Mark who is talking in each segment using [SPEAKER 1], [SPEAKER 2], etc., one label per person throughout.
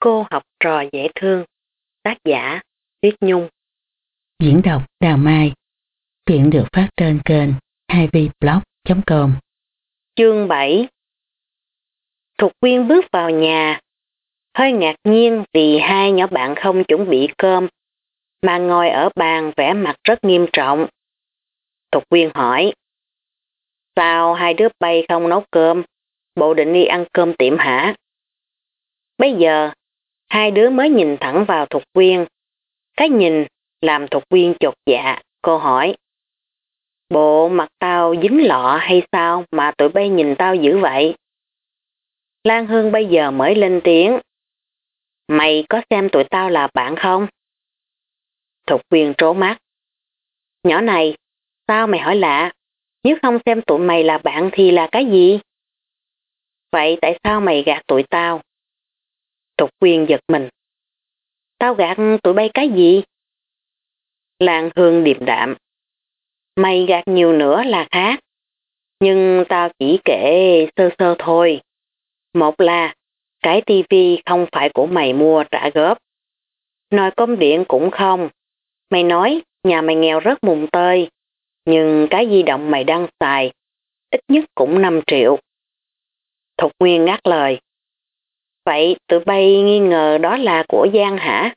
[SPEAKER 1] Cô học trò dễ thương. Tác giả Tuyết Nhung
[SPEAKER 2] Diễn đọc Đào Mai Truyện được phát trên kênh 2vblog.com
[SPEAKER 1] Chương 7 Thục Quyên bước vào nhà, hơi ngạc nhiên vì hai nhỏ bạn không chuẩn bị cơm, mà ngồi ở bàn vẻ mặt rất nghiêm trọng. Thục Quyên hỏi, Sao hai đứa bay không nấu cơm, bộ định đi ăn cơm tiệm hả? Bây giờ, hai đứa mới nhìn thẳng vào Thục Quyên. Cái nhìn làm Thục Quyên chột dạ, cô hỏi, Bộ mặt tao dính lọ hay sao mà tụi bay nhìn tao dữ vậy? Lan Hương bây giờ mới lên tiếng. Mày có xem tụi tao là bạn không? Thục quyền trố mắt. Nhỏ này, sao mày hỏi lạ? Nếu không xem tụi mày là bạn thì là cái gì? Vậy tại sao mày gạt tụi tao? Thục quyên giật mình. Tao gạt tụi bay cái gì? Lan Hương điềm đạm. Mày gạt nhiều nữa là khác. Nhưng tao chỉ kể sơ sơ thôi. Một là, cái tivi không phải của mày mua trả góp. Nồi cơm điện cũng không. Mày nói, nhà mày nghèo rất mùng tơi. Nhưng cái di động mày đang xài, ít nhất cũng 5 triệu. Thục Nguyên ngắt lời. Vậy tụi bay nghi ngờ đó là của Giang hả?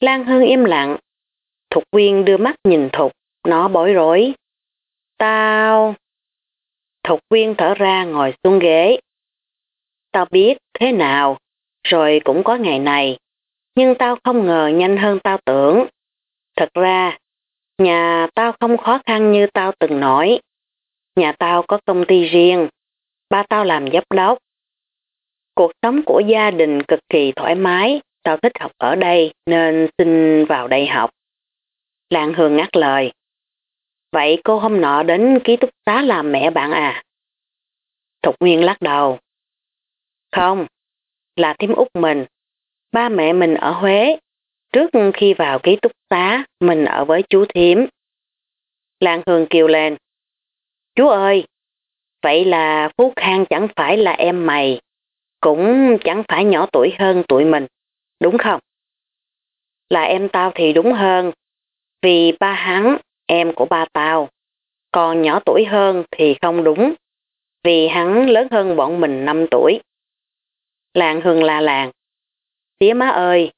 [SPEAKER 1] Lan Hương im lặng. Thục quyên đưa mắt nhìn Thục, nó bối rối. Tao... Thục quyên thở ra ngồi xuống ghế. Tao biết thế nào, rồi cũng có ngày này. Nhưng tao không ngờ nhanh hơn tao tưởng. Thật ra, nhà tao không khó khăn như tao từng nói. Nhà tao có công ty riêng, ba tao làm giám đốc. Cuộc sống của gia đình cực kỳ thoải mái, tao thích học ở đây nên xin vào đây học. Lan Hương ngắt lời. Vậy cô hôm nọ đến ký túc xá làm mẹ bạn à? Thục Nguyên lắc đầu. Không, là thím út mình. Ba mẹ mình ở Huế. Trước khi vào ký túc xá, mình ở với chú thím. Lan Hương kêu lên. Chú ơi, vậy là Phú Khang chẳng phải là em mày, cũng chẳng phải nhỏ tuổi hơn tụi mình, đúng không? Là em tao thì đúng hơn, vì ba hắn, em của ba tao, còn nhỏ tuổi hơn thì không đúng, vì hắn lớn hơn bọn mình 5 tuổi. Làng hương là làng. Tía má ơi,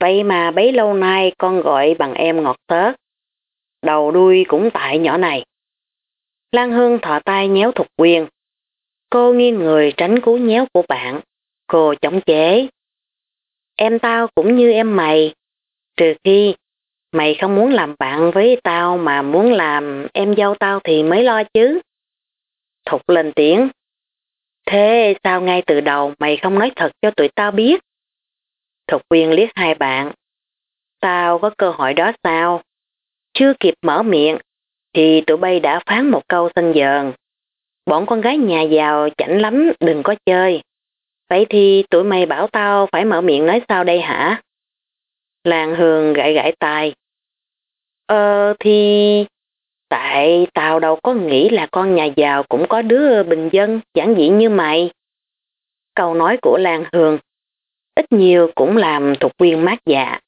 [SPEAKER 1] vậy mà bấy lâu nay con gọi bằng em ngọt tớt. Đầu đuôi cũng tại nhỏ này. Lan Hương thọ tay nhéo thục quyền. Cô nghiêng người tránh cú nhéo của bạn. Cô chống chế. Em tao cũng như em mày. Trừ khi mày không muốn làm bạn với tao mà muốn làm em dâu tao thì mới lo chứ. Thục lên tiếng. Thế sao ngay từ đầu mày không nói thật cho tụi tao biết? Thục quyên liếc hai bạn. Tao có cơ hội đó sao? Chưa kịp mở miệng, thì tụi bay đã phán một câu xanh dờn. Bọn con gái nhà giàu chảnh lắm, đừng có chơi. Vậy thì tụi mày bảo tao phải mở miệng nói sao đây hả? Làng Hương gãi gãi tai. Ờ thì... Tại tao đâu có nghĩ là con nhà giàu cũng có đứa bình dân giản dị như mày. Câu nói của Lan Hương ít nhiều cũng làm Thục Quyên mát dạ.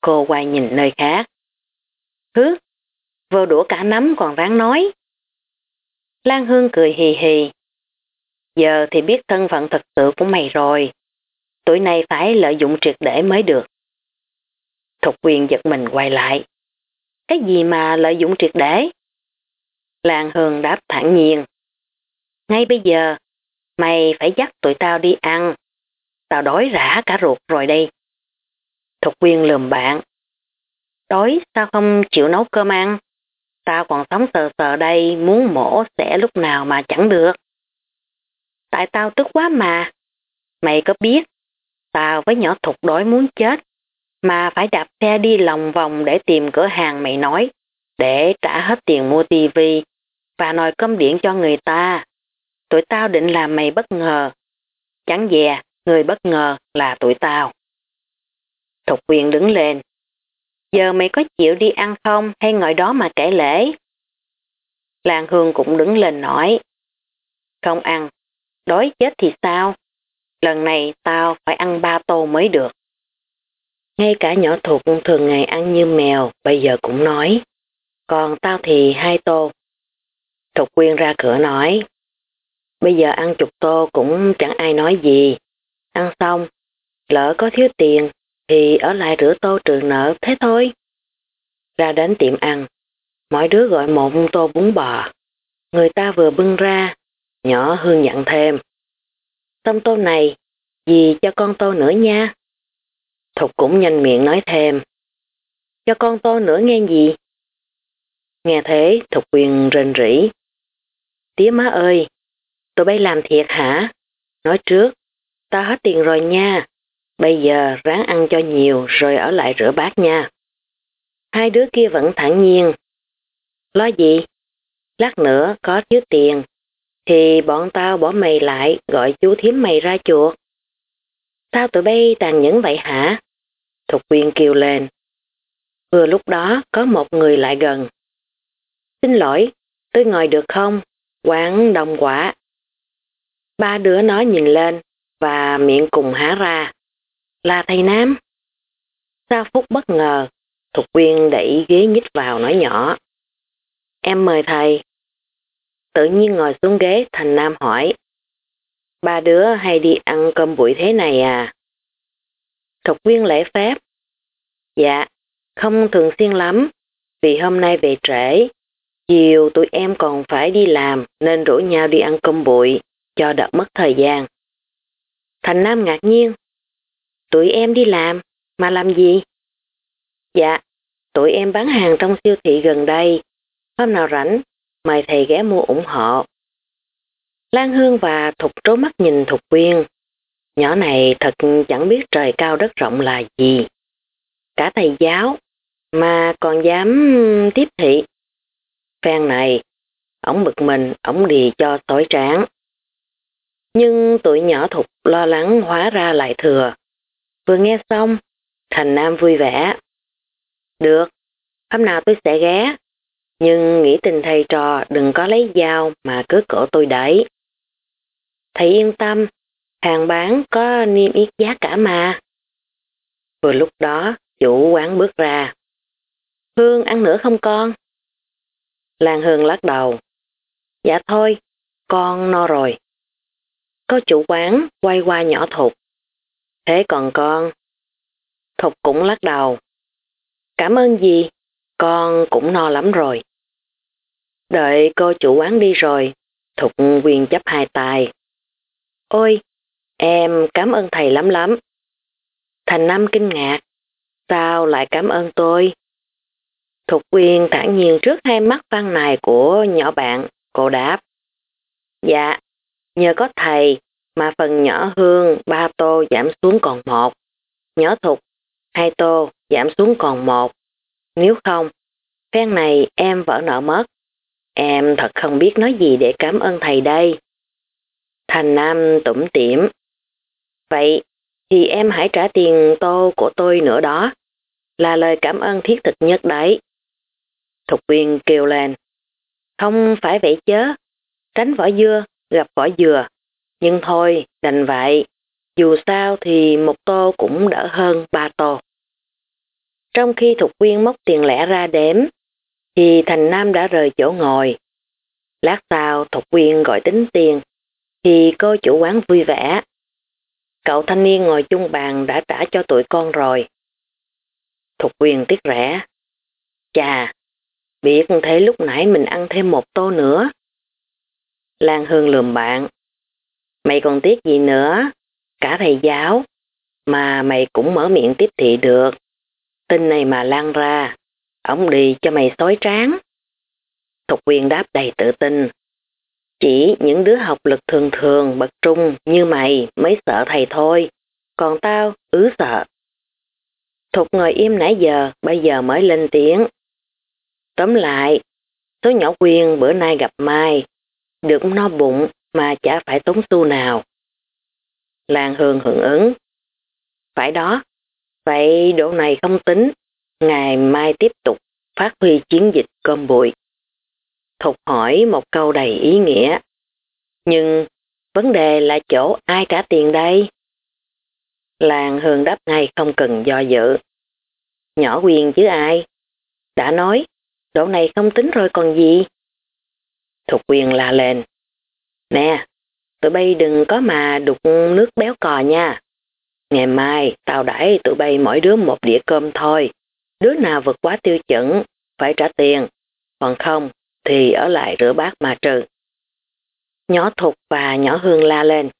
[SPEAKER 1] Cô quay nhìn nơi khác. Hứ, vô đũa cả nắm còn ráng nói. Lan Hương cười hì hì. Giờ thì biết thân phận thật sự của mày rồi. Tuổi này phải lợi dụng triệt để mới được. Thục Quyền giật mình quay lại. Cái gì mà lợi dụng triệt để? Lan Hương đáp thẳng nhiên. Ngay bây giờ, mày phải dắt tụi tao đi ăn. Tao đói rã cả ruột rồi đây. Thục quyên lườm bạn. Đói sao không chịu nấu cơm ăn? Tao còn sống sờ sờ đây muốn mổ sẽ lúc nào mà chẳng được. Tại tao tức quá mà. Mày có biết, tao với nhỏ thục đói muốn chết, mà phải đạp xe đi lòng vòng để tìm cửa hàng mày nói, để trả hết tiền mua tivi và nồi cơm điện cho người ta. Tụi tao định làm mày bất ngờ. Chẳng dè, người bất ngờ là tụi tao. Thục quyền đứng lên. Giờ mày có chịu đi ăn không hay ngồi đó mà kể lễ? làng Hương cũng đứng lên nói. Không ăn, đói chết thì sao? Lần này tao phải ăn ba tô mới được. Ngay cả nhỏ thuộc thường ngày ăn như mèo bây giờ cũng nói. Còn tao thì hai tô. Thục quyên ra cửa nói. Bây giờ ăn chục tô cũng chẳng ai nói gì. Ăn xong, lỡ có thiếu tiền thì ở lại rửa tô trừ nợ thế thôi. Ra đến tiệm ăn, mỗi đứa gọi một tô bún bò. Người ta vừa bưng ra, nhỏ hương nhận thêm. Xong tô này, gì cho con tô nữa nha. Thục cũng nhanh miệng nói thêm. Cho con tô nữa nghe gì? Nghe thế Thục quyền rên rỉ. Tía má ơi, tụi bay làm thiệt hả? Nói trước, ta hết tiền rồi nha. Bây giờ ráng ăn cho nhiều rồi ở lại rửa bát nha. Hai đứa kia vẫn thản nhiên. Lo gì? Lát nữa có thiếu tiền, thì bọn tao bỏ mày lại gọi chú thím mày ra chuột. Sao tụi bay tàn nhẫn vậy hả? Thục quyên kêu lên. Vừa lúc đó có một người lại gần. Xin lỗi, tôi ngồi được không? Quán đồng quả. Ba đứa nó nhìn lên và miệng cùng há ra. Là thầy Nam. Sau phút bất ngờ, Thục Quyên đẩy ghế nhích vào nói nhỏ. Em mời thầy. Tự nhiên ngồi xuống ghế Thành Nam hỏi. Ba đứa hay đi ăn cơm bụi thế này à? Thục Quyên lễ phép. Dạ, không thường xuyên lắm, vì hôm nay về trễ. Chiều tụi em còn phải đi làm nên rủ nhau đi ăn cơm bụi, cho đỡ mất thời gian. Thành Nam ngạc nhiên. Tụi em đi làm, mà làm gì? Dạ, tụi em bán hàng trong siêu thị gần đây. Hôm nào rảnh, mời thầy ghé mua ủng hộ. Lan Hương và Thục trố mắt nhìn Thục Quyên. Nhỏ này thật chẳng biết trời cao đất rộng là gì. Cả thầy giáo, mà còn dám tiếp thị. Phen này, ổng bực mình, ổng đi cho tối tráng. Nhưng tụi nhỏ Thục lo lắng hóa ra lại thừa. Vừa nghe xong, Thành Nam vui vẻ. Được, hôm nào tôi sẽ ghé. Nhưng nghĩ tình thầy trò đừng có lấy dao mà cứ cổ tôi đẩy Thầy yên tâm, hàng bán có niêm yết giá cả mà. Vừa lúc đó, chủ quán bước ra. Hương ăn nữa không con? Lan Hương lắc đầu. Dạ thôi, con no rồi. Có chủ quán quay qua nhỏ thục. Thế còn con? Thục cũng lắc đầu. Cảm ơn gì? Con cũng no lắm rồi. Đợi cô chủ quán đi rồi, Thục quyền chấp hai tài Ôi, em cảm ơn thầy lắm lắm. Thành Nam kinh ngạc. Sao lại cảm ơn tôi? Thục quyền thản nhiên trước hai mắt văn này của nhỏ bạn, cô đáp. Dạ, nhờ có thầy mà phần nhỏ hương ba tô giảm xuống còn một. Nhỏ thục, hai tô giảm xuống còn một. Nếu không, phen này em vỡ nợ mất. Em thật không biết nói gì để cảm ơn thầy đây. Thành Nam tủm tỉm. Vậy thì em hãy trả tiền tô của tôi nữa đó. Là lời cảm ơn thiết thực nhất đấy. Thục viên kêu lên. Không phải vậy chứ. Tránh vỏ dưa, gặp vỏ dừa. Nhưng thôi, đành vậy. Dù sao thì một tô cũng đỡ hơn ba tô. Trong khi Thục Quyên móc tiền lẻ ra đếm, thì Thành Nam đã rời chỗ ngồi. Lát sau Thục Quyên gọi tính tiền, thì cô chủ quán vui vẻ. Cậu thanh niên ngồi chung bàn đã trả cho tụi con rồi. Thục Quyên tiếc rẻ. Chà, biết thế lúc nãy mình ăn thêm một tô nữa. Lan Hương lườm bạn. Mày còn tiếc gì nữa? Cả thầy giáo. Mà mày cũng mở miệng tiếp thị được. Tin này mà lan ra. Ông đi cho mày xói tráng. Thục quyền đáp đầy tự tin. Chỉ những đứa học lực thường thường bậc trung như mày mới sợ thầy thôi. Còn tao ứ sợ. Thục ngồi im nãy giờ, bây giờ mới lên tiếng. Tóm lại, số nhỏ quyền bữa nay gặp Mai, được no bụng mà chả phải tốn xu nào. Lan Hương hưởng ứng. Phải đó, vậy độ này không tính, ngày mai tiếp tục phát huy chiến dịch cơm bụi. Thục hỏi một câu đầy ý nghĩa. Nhưng Vấn đề là chỗ ai trả tiền đây? Làng Hương đáp ngay không cần do dự. Nhỏ quyền chứ ai? Đã nói, độ này không tính rồi còn gì? Thục quyền la lên. Nè, tụi bay đừng có mà đục nước béo cò nha. Ngày mai tao đãi tụi bay mỗi đứa một đĩa cơm thôi. Đứa nào vượt quá tiêu chuẩn phải trả tiền, còn không thì ở lại rửa bát mà trừ. Nhỏ Thục và nhỏ Hương la lên.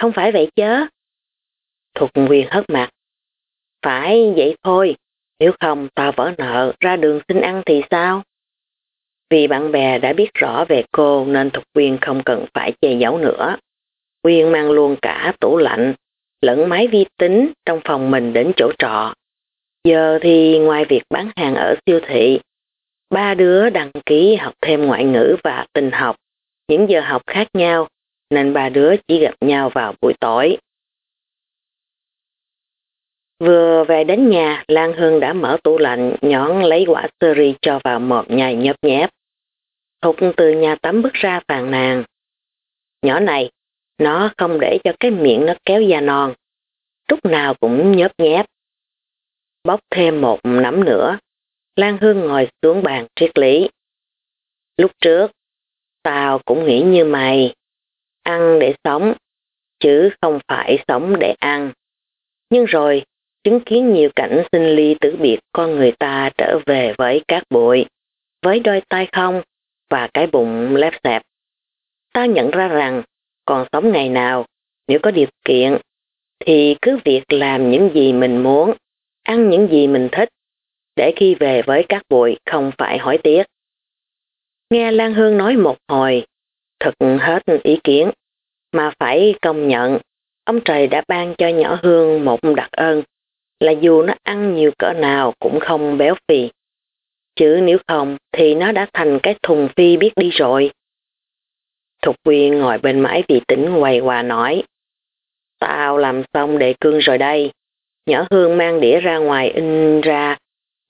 [SPEAKER 1] Không phải vậy chứ. Thục Nguyên hất mặt. Phải vậy thôi, nếu không tao vỡ nợ ra đường xin ăn thì sao? Vì bạn bè đã biết rõ về cô nên Thục Quyên không cần phải che giấu nữa. Quyên mang luôn cả tủ lạnh, lẫn máy vi tính trong phòng mình đến chỗ trọ. Giờ thì ngoài việc bán hàng ở siêu thị, ba đứa đăng ký học thêm ngoại ngữ và tình học, những giờ học khác nhau, nên ba đứa chỉ gặp nhau vào buổi tối. Vừa về đến nhà, Lan Hương đã mở tủ lạnh, nhón lấy quả sơ ri cho vào một nhai nhấp nhép. Thục từ nhà tắm bước ra phàn nàn. Nhỏ này, nó không để cho cái miệng nó kéo da non. Lúc nào cũng nhớp nhép. Bóc thêm một nắm nữa. Lan Hương ngồi xuống bàn triết lý. Lúc trước, tao cũng nghĩ như mày. Ăn để sống, chứ không phải sống để ăn. Nhưng rồi, chứng kiến nhiều cảnh sinh ly tử biệt con người ta trở về với các bụi, với đôi tay không, và cái bụng lép xẹp. Ta nhận ra rằng còn sống ngày nào, nếu có điều kiện, thì cứ việc làm những gì mình muốn, ăn những gì mình thích, để khi về với các bụi không phải hỏi tiếc. Nghe Lan Hương nói một hồi, thật hết ý kiến, mà phải công nhận, ông trời đã ban cho nhỏ Hương một đặc ơn, là dù nó ăn nhiều cỡ nào cũng không béo phì. Chứ nếu không thì nó đã thành cái thùng phi biết đi rồi. Thục Quyên ngồi bên máy vị tính quay qua nói. Tao làm xong đề cương rồi đây. Nhỏ Hương mang đĩa ra ngoài in ra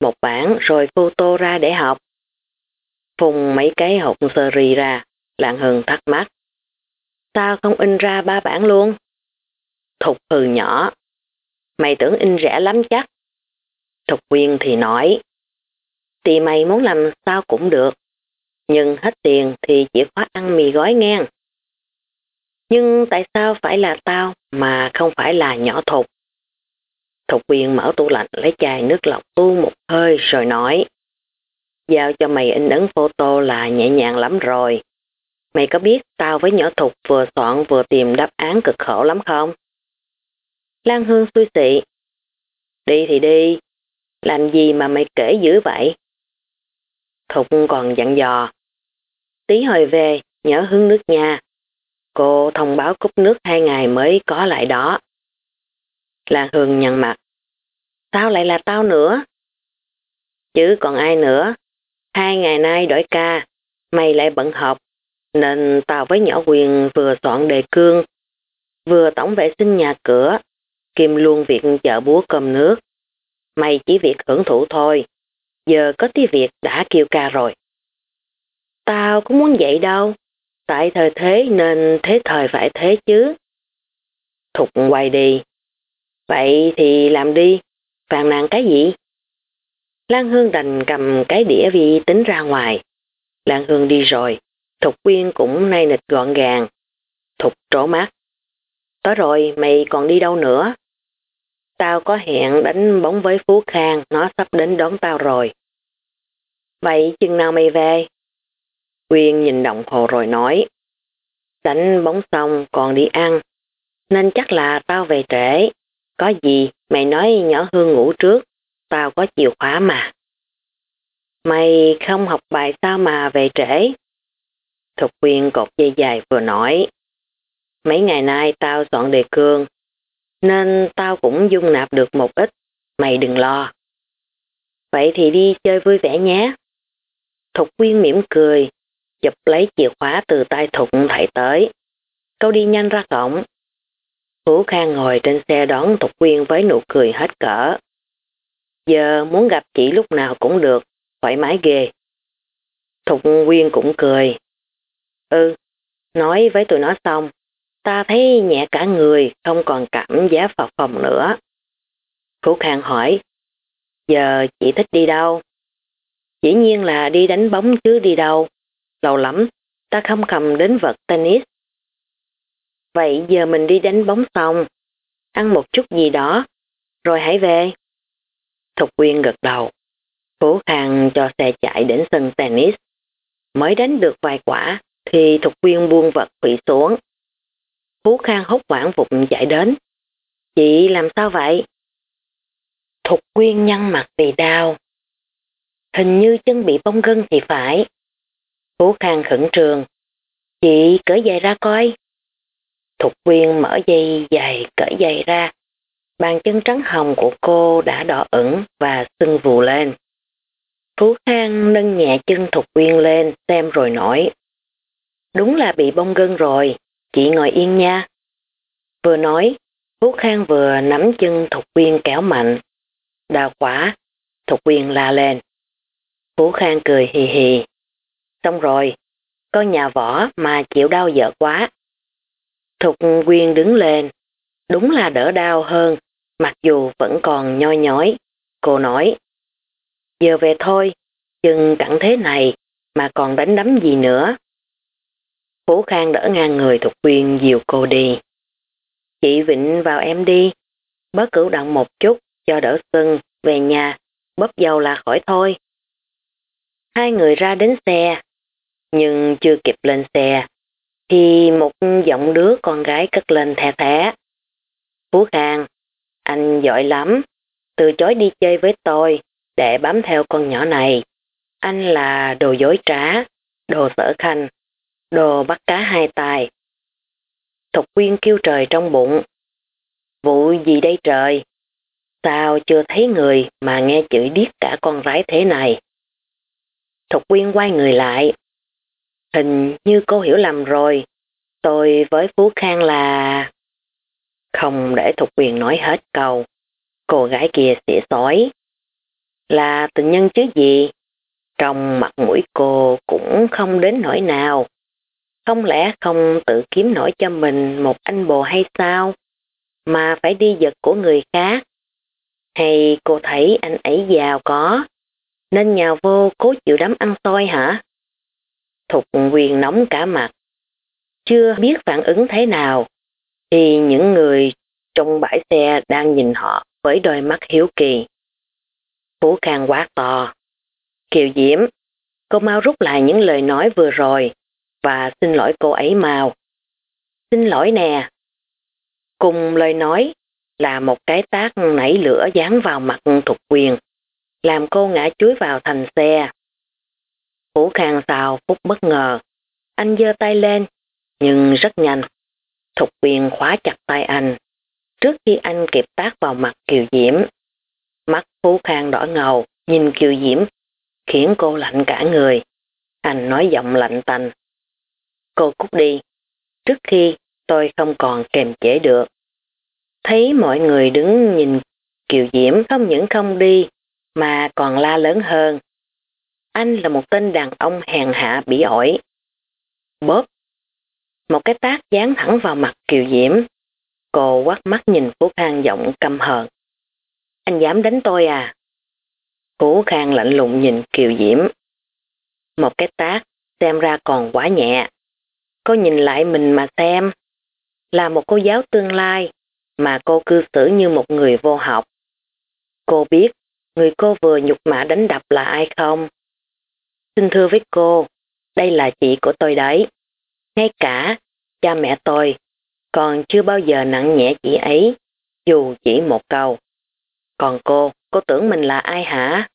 [SPEAKER 1] một bản rồi photo ra để học. Phùng mấy cái hộp sơ ri ra, Lạng Hương thắc mắc. Sao không in ra ba bản luôn? Thục hừ nhỏ. Mày tưởng in rẻ lắm chắc. Thục Quyên thì nói thì mày muốn làm sao cũng được. Nhưng hết tiền thì chỉ có ăn mì gói ngang. Nhưng tại sao phải là tao mà không phải là nhỏ thục? Thục quyền mở tủ lạnh lấy chai nước lọc tu một hơi rồi nói Giao cho mày in ấn photo là nhẹ nhàng lắm rồi. Mày có biết tao với nhỏ thục vừa soạn vừa tìm đáp án cực khổ lắm không? Lan Hương xui xị. Đi thì đi, làm gì mà mày kể dữ vậy? Thục còn dặn dò. Tí hồi về, nhớ hứng nước nha. Cô thông báo cúp nước hai ngày mới có lại đó. Lan Hương nhăn mặt. Sao lại là tao nữa? Chứ còn ai nữa? Hai ngày nay đổi ca, mày lại bận học, nên tao với nhỏ quyền vừa soạn đề cương, vừa tổng vệ sinh nhà cửa, kim luôn việc chợ búa cơm nước. Mày chỉ việc hưởng thụ thôi, giờ có tí việc đã kêu ca rồi. Tao cũng muốn vậy đâu, tại thời thế nên thế thời phải thế chứ. Thục quay đi. Vậy thì làm đi, phàn nàn cái gì? Lan Hương đành cầm cái đĩa vi tính ra ngoài. Lan Hương đi rồi, Thục Quyên cũng nay nịch gọn gàng. Thục trổ mắt. Tới rồi, mày còn đi đâu nữa? Tao có hẹn đánh bóng với Phú Khang, nó sắp đến đón tao rồi. Vậy chừng nào mày về? Quyên nhìn đồng hồ rồi nói. Đánh bóng xong còn đi ăn, nên chắc là tao về trễ. Có gì mày nói nhỏ Hương ngủ trước, tao có chìa khóa mà. Mày không học bài sao mà về trễ? Thục Quyên cột dây dài vừa nói. Mấy ngày nay tao soạn đề cương, nên tao cũng dung nạp được một ít, mày đừng lo. Vậy thì đi chơi vui vẻ nhé. Thục Quyên mỉm cười, chụp lấy chìa khóa từ tay Thục thầy tới. Câu đi nhanh ra cổng. Hữu Khang ngồi trên xe đón Thục Quyên với nụ cười hết cỡ. Giờ muốn gặp chị lúc nào cũng được, thoải mái ghê. Thục Quyên cũng cười. Ừ, nói với tụi nó xong, Ta thấy nhẹ cả người, không còn cảm giác vào phòng nữa. Phú Khang hỏi, giờ chị thích đi đâu? Dĩ nhiên là đi đánh bóng chứ đi đâu. Lâu lắm, ta không cầm đến vật tennis. Vậy giờ mình đi đánh bóng xong, ăn một chút gì đó, rồi hãy về. Thục Quyên gật đầu. Phú Khang cho xe chạy đến sân tennis. Mới đánh được vài quả thì Thục Quyên buông vật quỵ xuống. Phú Khang hốt quảng vụng chạy đến. Chị làm sao vậy? Thục Quyên nhăn mặt vì đau. Hình như chân bị bong gân thì phải. Phú Khang khẩn trường. Chị cởi giày ra coi. Thục Quyên mở dây giày cởi giày ra. Bàn chân trắng hồng của cô đã đỏ ửng và sưng vù lên. Phú Khang nâng nhẹ chân Thục Quyên lên xem rồi nói. Đúng là bị bong gân rồi, chị ngồi yên nha. Vừa nói, Phú Khang vừa nắm chân Thục Quyên kéo mạnh. đào quả Thục Quyên la lên. Phú Khang cười hì hì. Xong rồi, con nhà võ mà chịu đau dở quá. Thục Quyên đứng lên, đúng là đỡ đau hơn, mặc dù vẫn còn nhoi nhói. Cô nói, giờ về thôi, chừng cẳng thế này mà còn đánh đấm gì nữa. Phú Khang đỡ ngang người thuộc Quyên dìu cô đi. Chị Vịnh vào em đi, bớt cử động một chút cho đỡ sưng, về nhà, bóp dầu là khỏi thôi. Hai người ra đến xe, nhưng chưa kịp lên xe, thì một giọng đứa con gái cất lên thè thẻ. Phú Khang, anh giỏi lắm, từ chối đi chơi với tôi để bám theo con nhỏ này. Anh là đồ dối trá, đồ sở khanh, đồ bắt cá hai tài. Thục quyên kêu trời trong bụng. Vụ gì đây trời? Sao chưa thấy người mà nghe chửi điếc cả con rái thế này? Thục quyên quay người lại. Hình như cô hiểu lầm rồi. Tôi với Phú Khang là... Không để Thục Quyền nói hết câu. Cô gái kia xỉa sói. Là tình nhân chứ gì? Trong mặt mũi cô cũng không đến nỗi nào. Không lẽ không tự kiếm nổi cho mình một anh bồ hay sao? Mà phải đi giật của người khác? Hay cô thấy anh ấy giàu có? Nên nhào vô cố chịu đám ăn xôi hả? Thục quyền nóng cả mặt. Chưa biết phản ứng thế nào, thì những người trong bãi xe đang nhìn họ với đôi mắt hiếu kỳ. Phú Khang quá to. Kiều Diễm, cô mau rút lại những lời nói vừa rồi và xin lỗi cô ấy mau. Xin lỗi nè. Cùng lời nói là một cái tác nảy lửa dán vào mặt Thục Quyền, làm cô ngã chuối vào thành xe. Phú Khang xào phút bất ngờ. Anh giơ tay lên, nhưng rất nhanh. Thục Quyền khóa chặt tay anh, trước khi anh kịp tác vào mặt Kiều Diễm. Mắt Phú Khang đỏ ngầu, nhìn Kiều Diễm, khiến cô lạnh cả người. Anh nói giọng lạnh tanh. Cô cút đi, trước khi tôi không còn kềm chế được. Thấy mọi người đứng nhìn Kiều Diễm không những không đi, mà còn la lớn hơn. Anh là một tên đàn ông hèn hạ bỉ ổi. Bóp. Một cái tác dán thẳng vào mặt Kiều Diễm. Cô quát mắt nhìn Phú Khang giọng căm hờn. Anh dám đánh tôi à? Phú Khang lạnh lùng nhìn Kiều Diễm. Một cái tác xem ra còn quá nhẹ. Cô nhìn lại mình mà xem. Là một cô giáo tương lai mà cô cư xử như một người vô học. Cô biết người cô vừa nhục mạ đánh đập là ai không? Xin thưa với cô, đây là chị của tôi đấy. Ngay cả cha mẹ tôi còn chưa bao giờ nặng nhẹ chị ấy, dù chỉ một câu. Còn cô, cô tưởng mình là ai hả?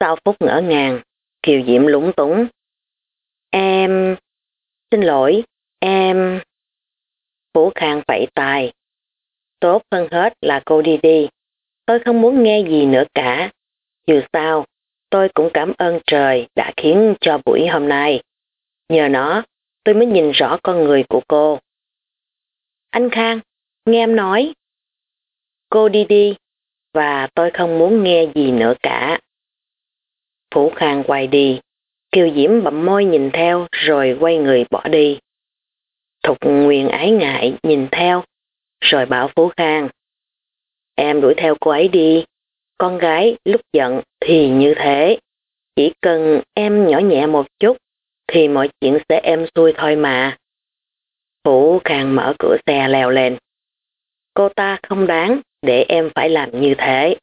[SPEAKER 1] Sau phút ngỡ ngàng, Kiều Diễm lúng túng. Em... Xin lỗi, em... vũ Khang phẩy tài. Tốt hơn hết là cô đi đi. Tôi không muốn nghe gì nữa cả. Dù sao, tôi cũng cảm ơn trời đã khiến cho buổi hôm nay. Nhờ nó, tôi mới nhìn rõ con người của cô. Anh Khang, nghe em nói. Cô đi đi, và tôi không muốn nghe gì nữa cả. Phủ Khang quay đi, Kiều Diễm bậm môi nhìn theo rồi quay người bỏ đi. Thục Nguyên ái ngại nhìn theo, rồi bảo Phú Khang. Em đuổi theo cô ấy đi, con gái lúc giận thì như thế. Chỉ cần em nhỏ nhẹ một chút thì mọi chuyện sẽ em xuôi thôi mà. Phú Khang mở cửa xe leo lên. Cô ta không đáng để em phải làm như thế.